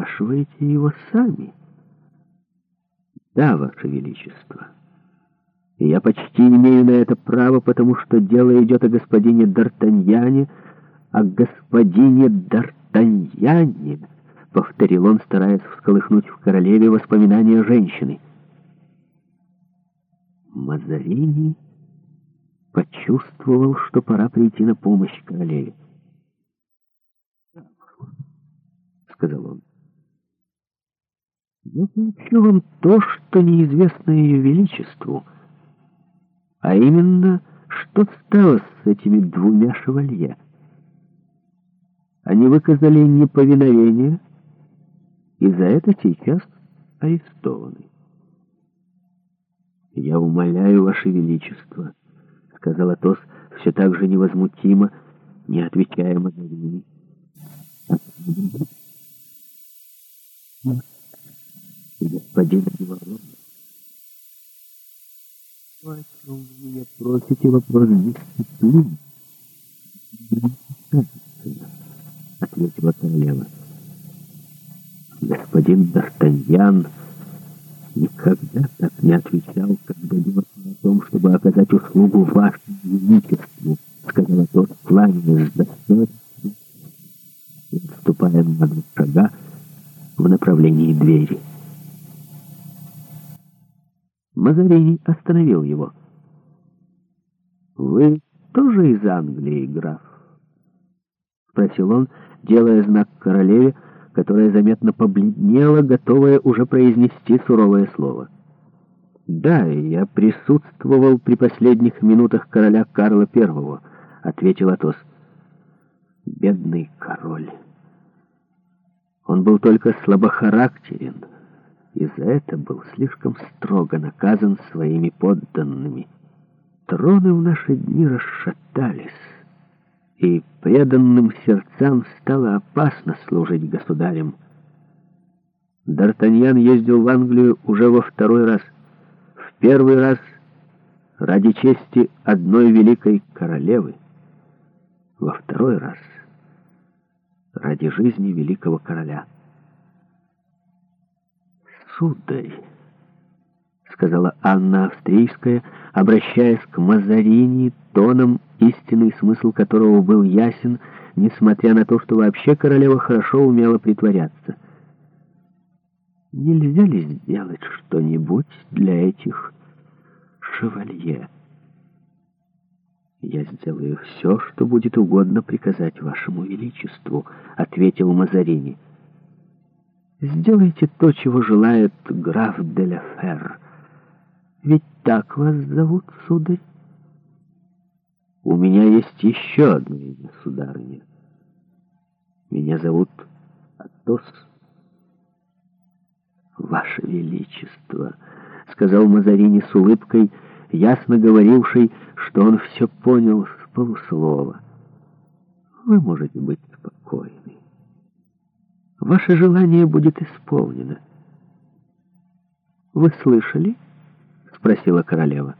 спрашиваете его сами. Да, Ваше Величество. Я почти имею на это право, потому что дело идет о господине Д'Артаньяне, о господине Д'Артаньяне, повторил он, стараясь всколыхнуть в королеве воспоминания женщины. Мазарини почувствовал, что пора прийти на помощь королеве. — сказал он. Я сообщу вам то, что неизвестно ее величеству, а именно, что стало с этими двумя шевалье. Они выказали неповиновение и за это сейчас арестованы. «Я умоляю, Ваше Величество», — сказал Атос все так же невозмутимо, не отвечая Мадалине. Вы просите вопрос дисциплины? Ответила королева. Господин Д'Артаньян никогда так не отвечал, когда думал о том, чтобы оказать услугу вашему величеству, сказала тот, кланяясь с достоинством на два шага в направлении двери. Мазарини остановил его. «Вы тоже из Англии, граф?» — спросил он, делая знак королеве, которая заметно побледнела, готовая уже произнести суровое слово. «Да, я присутствовал при последних минутах короля Карла Первого», — ответил Атос. «Бедный король! Он был только слабохарактерен» и за это был слишком строго наказан своими подданными. Троны в наши дни расшатались, и преданным сердцам стало опасно служить государем. Д'Артаньян ездил в Англию уже во второй раз. В первый раз ради чести одной великой королевы. Во второй раз ради жизни великого короля сударь, — сказала Анна Австрийская, обращаясь к Мазарини тоном, истинный смысл которого был ясен, несмотря на то, что вообще королева хорошо умела притворяться. «Нельзя ли сделать что-нибудь для этих шевалье?» «Я сделаю все, что будет угодно приказать вашему величеству», — ответил Мазарини. «Мазарини». Сделайте то, чего желает граф де Деляфер. Ведь так вас зовут, сударь? У меня есть еще одно имя, сударыня. Меня зовут Атос. Ваше Величество, — сказал Мазарини с улыбкой, ясно говоривший, что он все понял с полуслова. Вы можете быть Ваше желание будет исполнено. «Вы слышали?» — спросила королева.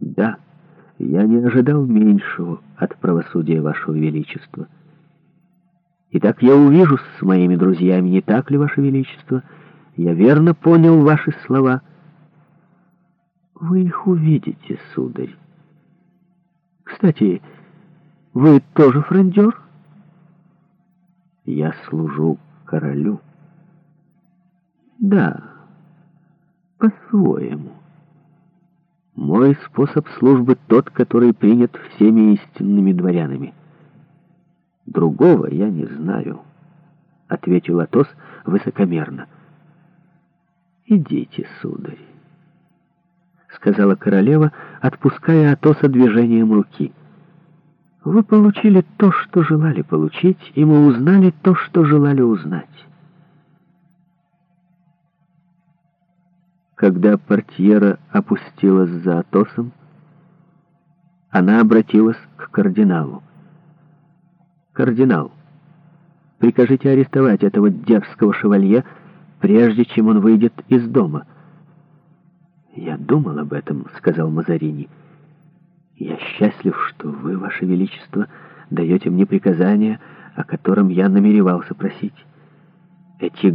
«Да, я не ожидал меньшего от правосудия Вашего Величества. Итак, я увижу с моими друзьями, не так ли, Ваше Величество? Я верно понял ваши слова». «Вы их увидите, сударь. Кстати, вы тоже френдер?» я служу королю. Да, по-своему. Мой способ службы тот, который принят всеми истинными дворянами. Другого я не знаю, — ответил Атос высокомерно. Идите, сударь, — сказала королева, отпуская Атоса движением руки. — вы получили то, что желали получить, и мы узнали то, что желали узнать. Когда портьера опустилась за Атосом, она обратилась к кардиналу. «Кардинал, прикажите арестовать этого дерзкого шевалье, прежде чем он выйдет из дома». «Я думал об этом», — сказал Мазарини. «Мазарини». Я счастлив, что вы, ваше величество, даете мне приказание, о котором я намеревался просить. Эти